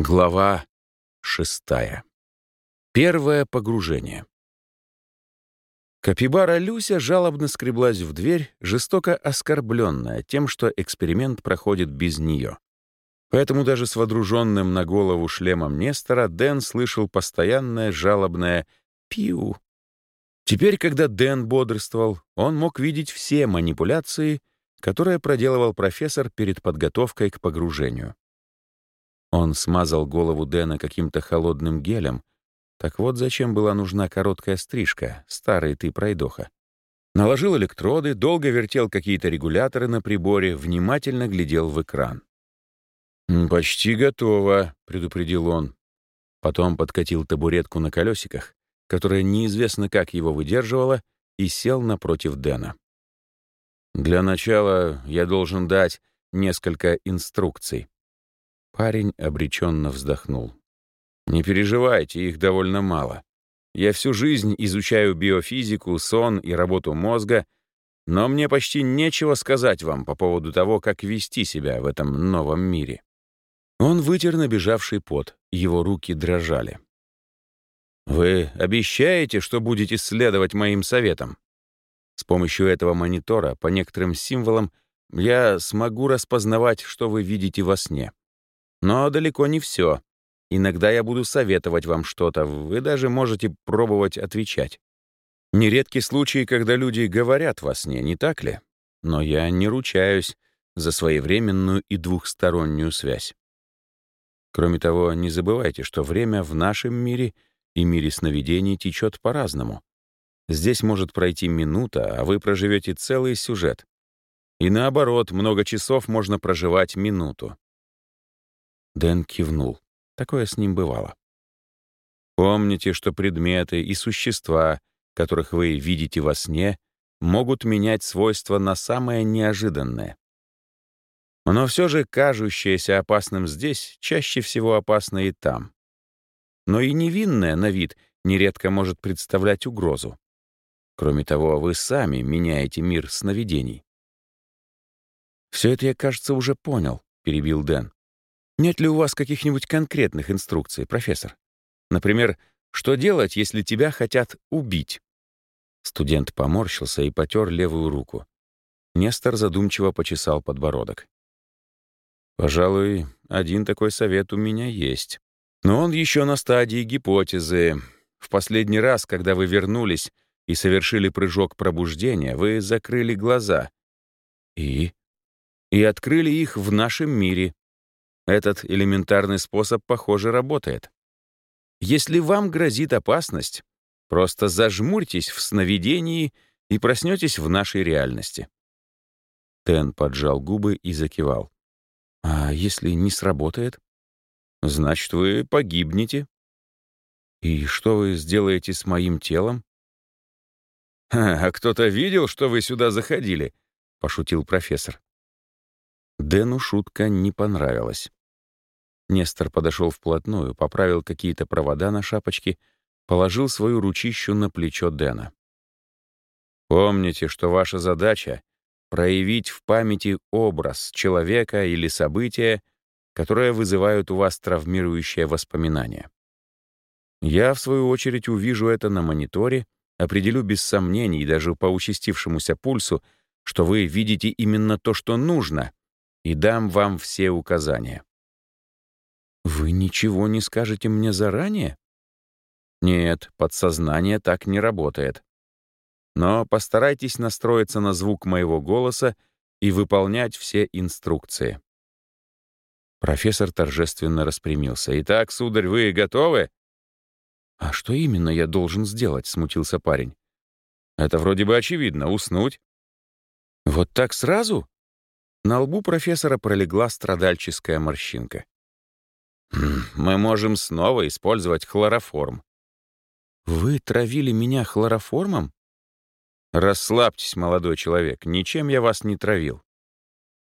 Глава шестая. Первое погружение. Капибара Люся жалобно скреблась в дверь, жестоко оскорбленная тем, что эксперимент проходит без нее. Поэтому даже с водруженным на голову шлемом Нестора Дэн слышал постоянное жалобное «пиу». Теперь, когда Дэн бодрствовал, он мог видеть все манипуляции, которые проделывал профессор перед подготовкой к погружению. Он смазал голову Дэна каким-то холодным гелем. Так вот зачем была нужна короткая стрижка, старый ты пройдоха. Наложил электроды, долго вертел какие-то регуляторы на приборе, внимательно глядел в экран. «Почти готово», — предупредил он. Потом подкатил табуретку на колесиках, которая неизвестно как его выдерживала, и сел напротив Дэна. «Для начала я должен дать несколько инструкций. Парень обреченно вздохнул. «Не переживайте, их довольно мало. Я всю жизнь изучаю биофизику, сон и работу мозга, но мне почти нечего сказать вам по поводу того, как вести себя в этом новом мире». Он вытер набежавший пот, его руки дрожали. «Вы обещаете, что будете следовать моим советам?» С помощью этого монитора по некоторым символам я смогу распознавать, что вы видите во сне. Но далеко не все. Иногда я буду советовать вам что-то, вы даже можете пробовать отвечать. Нередки случаи, когда люди говорят во сне, не так ли? Но я не ручаюсь за своевременную и двухстороннюю связь. Кроме того, не забывайте, что время в нашем мире и мире сновидений течет по-разному. Здесь может пройти минута, а вы проживете целый сюжет. И наоборот, много часов можно проживать минуту. Дэн кивнул. Такое с ним бывало. Помните, что предметы и существа, которых вы видите во сне, могут менять свойства на самое неожиданное. Но все же кажущееся опасным здесь чаще всего опасно и там. Но и невинное на вид нередко может представлять угрозу. Кроме того, вы сами меняете мир сновидений. «Все это я, кажется, уже понял», — перебил Дэн. Нет ли у вас каких-нибудь конкретных инструкций, профессор? Например, что делать, если тебя хотят убить? Студент поморщился и потер левую руку. Нестор задумчиво почесал подбородок. «Пожалуй, один такой совет у меня есть. Но он еще на стадии гипотезы. В последний раз, когда вы вернулись и совершили прыжок пробуждения, вы закрыли глаза. И? И открыли их в нашем мире, этот элементарный способ, похоже, работает. Если вам грозит опасность, просто зажмурьтесь в сновидении и проснетесь в нашей реальности. Тен поджал губы и закивал. А если не сработает? Значит, вы погибнете. И что вы сделаете с моим телом? «А кто-то видел, что вы сюда заходили?» — пошутил профессор. Дэну шутка не понравилась. Нестор подошел вплотную, поправил какие-то провода на шапочке, положил свою ручищу на плечо Дэна. «Помните, что ваша задача — проявить в памяти образ человека или события, которые вызывают у вас травмирующее воспоминание. Я, в свою очередь, увижу это на мониторе, определю без сомнений, даже по участившемуся пульсу, что вы видите именно то, что нужно, и дам вам все указания. Вы ничего не скажете мне заранее? Нет, подсознание так не работает. Но постарайтесь настроиться на звук моего голоса и выполнять все инструкции. Профессор торжественно распрямился. «Итак, сударь, вы готовы?» «А что именно я должен сделать?» — смутился парень. «Это вроде бы очевидно. Уснуть». «Вот так сразу?» На лбу профессора пролегла страдальческая морщинка. Мы можем снова использовать хлороформ. Вы травили меня хлороформом? Расслабьтесь, молодой человек, ничем я вас не травил.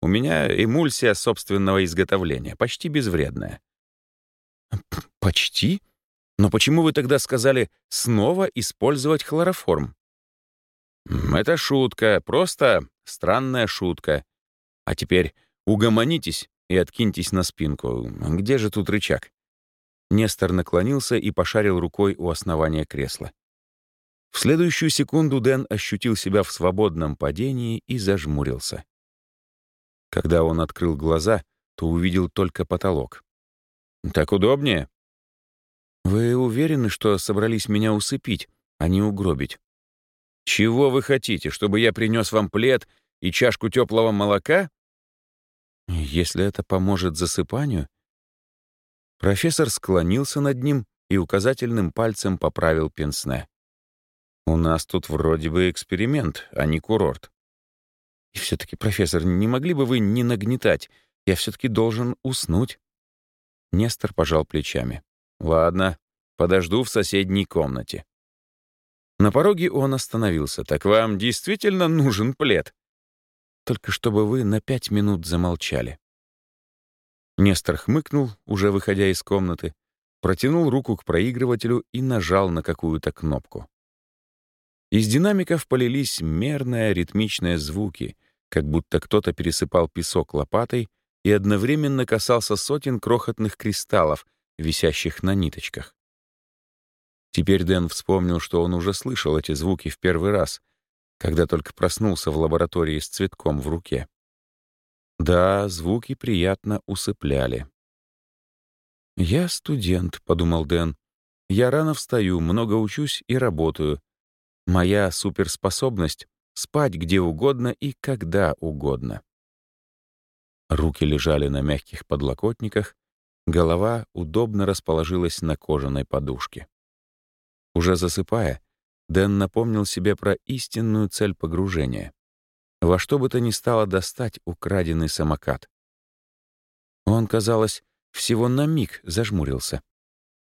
У меня эмульсия собственного изготовления, почти безвредная. Почти? Но почему вы тогда сказали снова использовать хлороформ? Это шутка, просто странная шутка. А теперь угомонитесь и откиньтесь на спинку. Где же тут рычаг? Нестор наклонился и пошарил рукой у основания кресла. В следующую секунду Дэн ощутил себя в свободном падении и зажмурился. Когда он открыл глаза, то увидел только потолок. «Так удобнее?» «Вы уверены, что собрались меня усыпить, а не угробить?» «Чего вы хотите, чтобы я принес вам плед и чашку теплого молока?» «Если это поможет засыпанию...» Профессор склонился над ним и указательным пальцем поправил пенсне. «У нас тут вроде бы эксперимент, а не курорт». «И все-таки, профессор, не могли бы вы не нагнетать? Я все-таки должен уснуть». Нестор пожал плечами. «Ладно, подожду в соседней комнате». На пороге он остановился. «Так вам действительно нужен плед?» «Только чтобы вы на пять минут замолчали». Нестор хмыкнул, уже выходя из комнаты, протянул руку к проигрывателю и нажал на какую-то кнопку. Из динамиков полились мерные ритмичные звуки, как будто кто-то пересыпал песок лопатой и одновременно касался сотен крохотных кристаллов, висящих на ниточках. Теперь Дэн вспомнил, что он уже слышал эти звуки в первый раз, когда только проснулся в лаборатории с цветком в руке. Да, звуки приятно усыпляли. «Я студент», — подумал Дэн. «Я рано встаю, много учусь и работаю. Моя суперспособность — спать где угодно и когда угодно». Руки лежали на мягких подлокотниках, голова удобно расположилась на кожаной подушке. Уже засыпая, Дэн напомнил себе про истинную цель погружения. Во что бы то ни стало достать украденный самокат. Он, казалось, всего на миг зажмурился,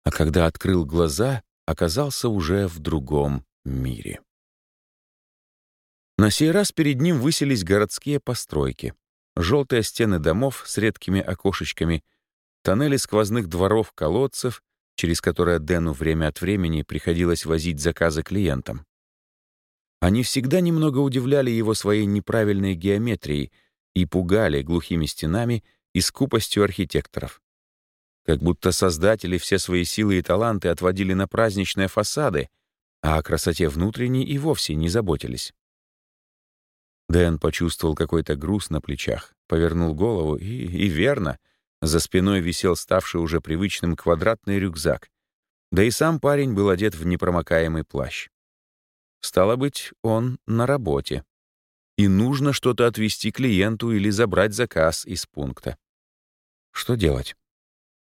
а когда открыл глаза, оказался уже в другом мире. На сей раз перед ним высились городские постройки, желтые стены домов с редкими окошечками, тоннели сквозных дворов колодцев через которое Дэну время от времени приходилось возить заказы клиентам. Они всегда немного удивляли его своей неправильной геометрией и пугали глухими стенами и скупостью архитекторов. Как будто создатели все свои силы и таланты отводили на праздничные фасады, а о красоте внутренней и вовсе не заботились. Дэн почувствовал какой-то груз на плечах, повернул голову и, и верно — за спиной висел ставший уже привычным квадратный рюкзак. Да и сам парень был одет в непромокаемый плащ. Стало быть, он на работе. И нужно что-то отвезти клиенту или забрать заказ из пункта. Что делать?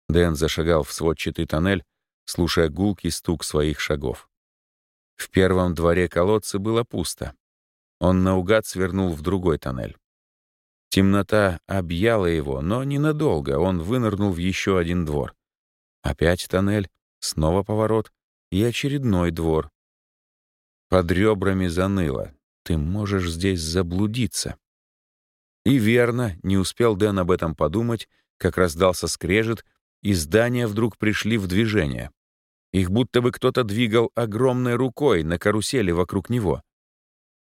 Дэн зашагал в сводчатый тоннель, слушая гулкий стук своих шагов. В первом дворе колодца было пусто. Он наугад свернул в другой тоннель. Темнота объяла его, но ненадолго он вынырнул в еще один двор. Опять тоннель, снова поворот и очередной двор. Под ребрами заныло. Ты можешь здесь заблудиться. И верно, не успел Дэн об этом подумать, как раздался скрежет, и здания вдруг пришли в движение. Их будто бы кто-то двигал огромной рукой на карусели вокруг него.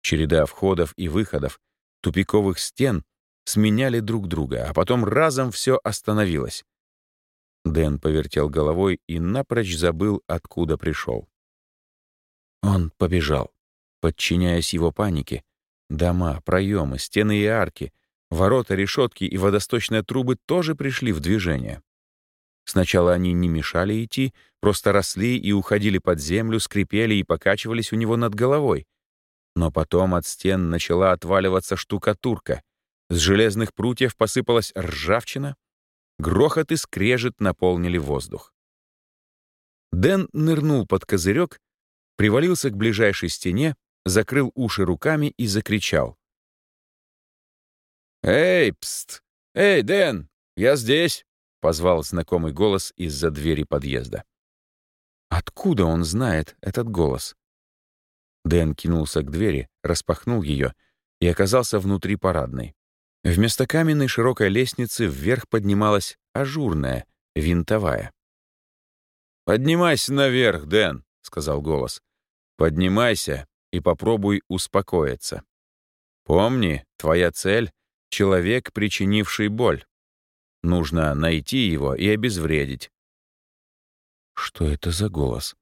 Череда входов и выходов, тупиковых стен сменяли друг друга, а потом разом все остановилось. Дэн повертел головой и напрочь забыл, откуда пришел. Он побежал, подчиняясь его панике. Дома, проемы, стены и арки, ворота, решетки и водосточные трубы тоже пришли в движение. Сначала они не мешали идти, просто росли и уходили под землю, скрипели и покачивались у него над головой. Но потом от стен начала отваливаться штукатурка, с железных прутьев посыпалась ржавчина, грохот и скрежет наполнили воздух. Дэн нырнул под козырек, привалился к ближайшей стене, закрыл уши руками и закричал. «Эй, пст! Эй, Дэн, я здесь!» — позвал знакомый голос из-за двери подъезда. Откуда он знает этот голос? Дэн кинулся к двери, распахнул ее и оказался внутри парадной. Вместо каменной широкой лестницы вверх поднималась ажурная, винтовая. «Поднимайся наверх, Дэн», — сказал голос. «Поднимайся и попробуй успокоиться. Помни, твоя цель — человек, причинивший боль. Нужно найти его и обезвредить. Что это за голос?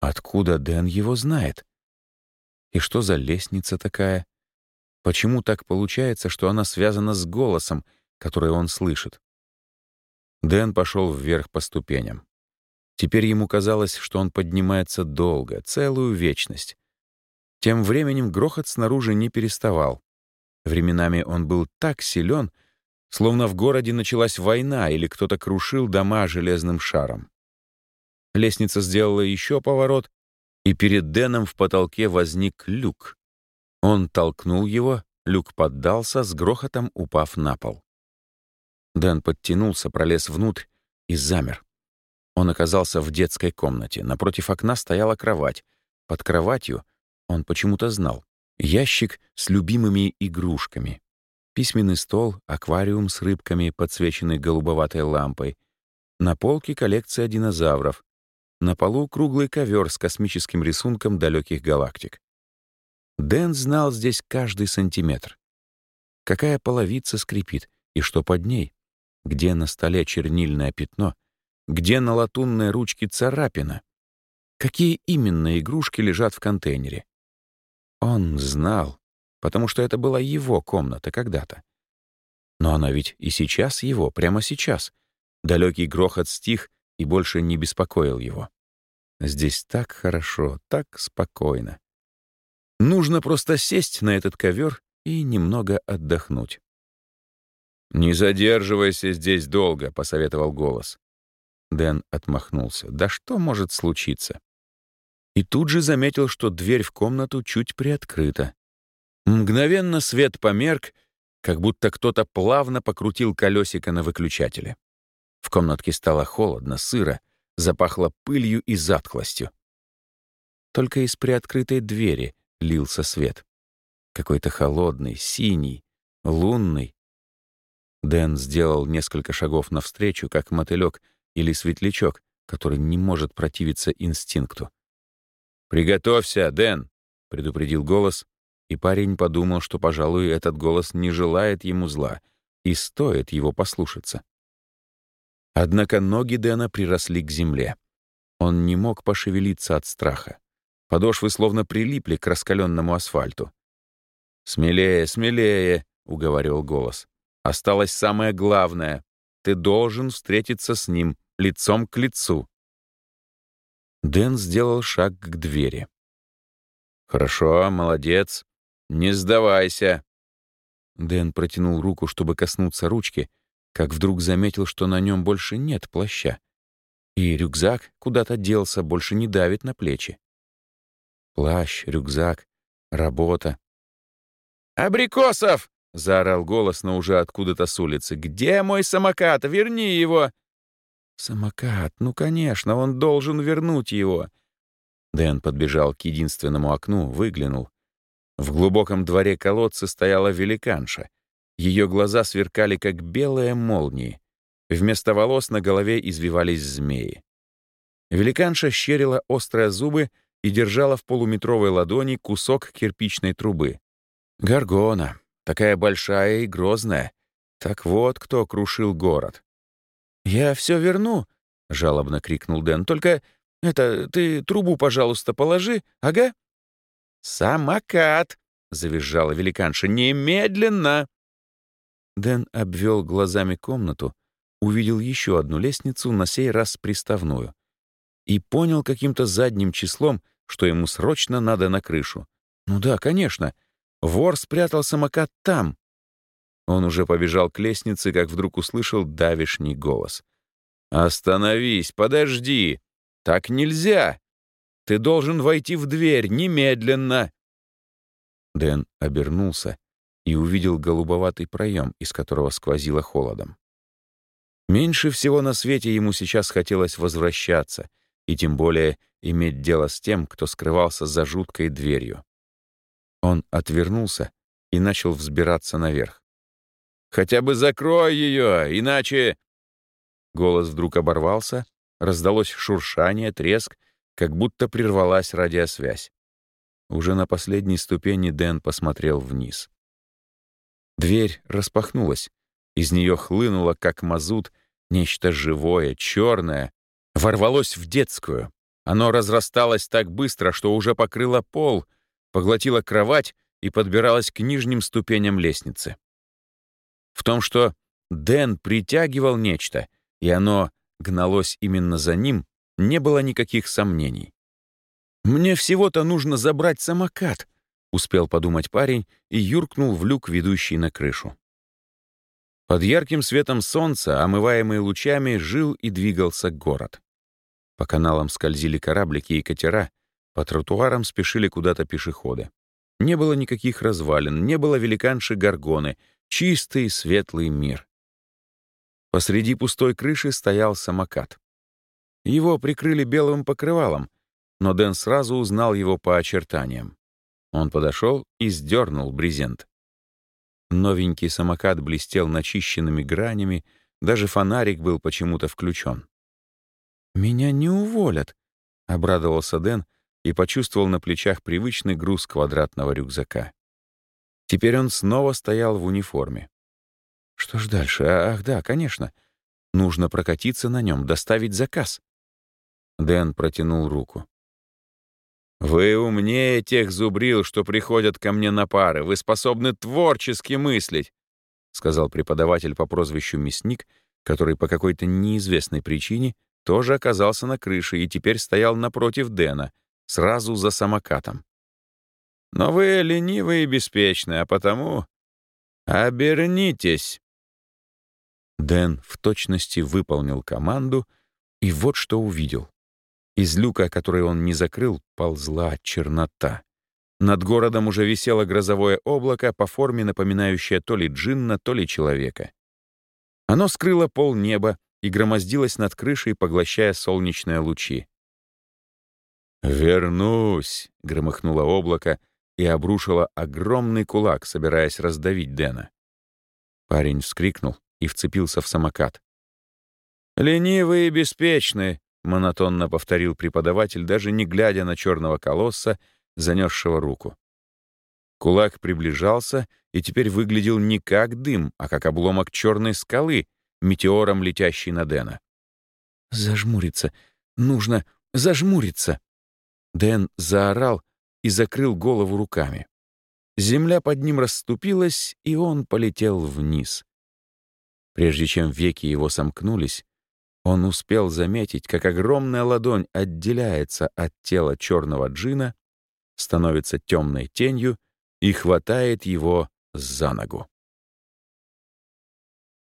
Откуда Дэн его знает? И что за лестница такая? Почему так получается, что она связана с голосом, который он слышит? Дэн пошел вверх по ступеням. Теперь ему казалось, что он поднимается долго, целую вечность. Тем временем грохот снаружи не переставал. Временами он был так силен, словно в городе началась война или кто-то крушил дома железным шаром. Лестница сделала еще поворот, и перед Дэном в потолке возник люк. Он толкнул его, люк поддался, с грохотом упав на пол. Дэн подтянулся, пролез внутрь и замер. Он оказался в детской комнате. Напротив окна стояла кровать. Под кроватью, он почему-то знал, ящик с любимыми игрушками. Письменный стол, аквариум с рыбками, подсвеченный голубоватой лампой. На полке коллекция динозавров. На полу круглый ковер с космическим рисунком далеких галактик. Дэн знал здесь каждый сантиметр. Какая половица скрипит и что под ней? Где на столе чернильное пятно? Где на латунной ручке царапина? Какие именно игрушки лежат в контейнере? Он знал, потому что это была его комната когда-то. Но она ведь и сейчас его, прямо сейчас. Далекий грохот стих и больше не беспокоил его. Здесь так хорошо, так спокойно. Нужно просто сесть на этот ковер и немного отдохнуть. «Не задерживайся здесь долго», — посоветовал голос. Дэн отмахнулся. «Да что может случиться?» И тут же заметил, что дверь в комнату чуть приоткрыта. Мгновенно свет померк, как будто кто-то плавно покрутил колесико на выключателе. В комнатке стало холодно, сыро, запахло пылью и затхлостью. Только из приоткрытой двери лился свет. Какой-то холодный, синий, лунный, Дэн сделал несколько шагов навстречу, как мотылек или светлячок, который не может противиться инстинкту. «Приготовься, Дэн!» — предупредил голос, и парень подумал, что, пожалуй, этот голос не желает ему зла, и стоит его послушаться. Однако ноги Дэна приросли к земле. Он не мог пошевелиться от страха. Подошвы словно прилипли к раскаленному асфальту. «Смелее, смелее!» — уговаривал голос. Осталось самое главное. Ты должен встретиться с ним лицом к лицу. Дэн сделал шаг к двери. «Хорошо, молодец. Не сдавайся». Дэн протянул руку, чтобы коснуться ручки, как вдруг заметил, что на нем больше нет плаща. И рюкзак куда-то делся, больше не давит на плечи. Плащ, рюкзак, работа. «Абрикосов!» — заорал голос, но уже откуда-то с улицы. «Где мой самокат? Верни его!» «Самокат? Ну, конечно, он должен вернуть его!» Дэн подбежал к единственному окну, выглянул. В глубоком дворе колодца стояла великанша. Ее глаза сверкали, как белые молнии. Вместо волос на голове извивались змеи. Великанша щерила острые зубы и держала в полуметровой ладони кусок кирпичной трубы. «Гаргона!» Такая большая и грозная. Так вот, кто крушил город. «Я все верну», — жалобно крикнул Дэн. «Только это, ты трубу, пожалуйста, положи, ага?» «Самокат!» — завизжала великанша. «Немедленно!» Дэн обвел глазами комнату, увидел еще одну лестницу, на сей раз приставную, и понял каким-то задним числом, что ему срочно надо на крышу. Ну да, конечно, Вор спрятал самокат там. Он уже побежал к лестнице, как вдруг услышал давишний голос. «Остановись, подожди! Так нельзя! Ты должен войти в дверь немедленно!» Дэн обернулся и увидел голубоватый проем, из которого сквозило холодом. Меньше всего на свете ему сейчас хотелось возвращаться, и тем более иметь дело с тем, кто скрывался за жуткой дверью. Он отвернулся и начал взбираться наверх. «Хотя бы закрой ее, иначе...» Голос вдруг оборвался, раздалось шуршание, треск, как будто прервалась радиосвязь. Уже на последней ступени Дэн посмотрел вниз. Дверь распахнулась. Из нее хлынуло, как мазут, нечто живое, черное, ворвалось в детскую. Оно разрасталось так быстро, что уже покрыло пол, поглотило кровать и подбиралось к нижним ступеням лестницы. В том, что Дэн притягивал нечто, и оно гналось именно за ним, не было никаких сомнений. «Мне всего-то нужно забрать самокат», — успел подумать парень и юркнул в люк, ведущий на крышу. Под ярким светом солнца, омываемый лучами, жил и двигался город. По каналам скользили кораблики и катера, по тротуарам спешили куда-то пешеходы. Не было никаких развалин, не было великанши Гаргоны, чистый светлый мир. Посреди пустой крыши стоял самокат. Его прикрыли белым покрывалом, но Дэн сразу узнал его по очертаниям. Он подошел и сдернул брезент. Новенький самокат блестел начищенными гранями, даже фонарик был почему-то включен. «Меня не уволят», — обрадовался Дэн и почувствовал на плечах привычный груз квадратного рюкзака. Теперь он снова стоял в униформе. Что ж дальше? Ах, да, конечно. Нужно прокатиться на нем, доставить заказ. Дэн протянул руку. «Вы умнее тех зубрил, что приходят ко мне на пары. Вы способны творчески мыслить», — сказал преподаватель по прозвищу Мясник, который по какой-то неизвестной причине тоже оказался на крыше и теперь стоял напротив Дэна, сразу за самокатом. «Но вы ленивы и беспечны, а потому обернитесь». Дэн в точности выполнил команду, и вот что увидел. Из люка, который он не закрыл, ползла чернота. Над городом уже висело грозовое облако, по форме напоминающее то ли джинна, то ли человека. Оно скрыло пол неба и громоздилось над крышей, поглощая солнечные лучи. «Вернусь!» — громыхнуло облако и обрушило огромный кулак, собираясь раздавить Дэна. Парень вскрикнул и вцепился в самокат. «Ленивые и беспечные!» — монотонно повторил преподаватель, даже не глядя на черного колосса, занесшего руку. Кулак приближался и теперь выглядел не как дым, а как обломок черной скалы, метеором летящий на Дэна. «Зажмуриться! Нужно зажмуриться!» Дэн заорал и закрыл голову руками. Земля под ним расступилась, и он полетел вниз. Прежде чем веки его сомкнулись, он успел заметить, как огромная ладонь отделяется от тела черного джина, становится темной тенью и хватает его за ногу.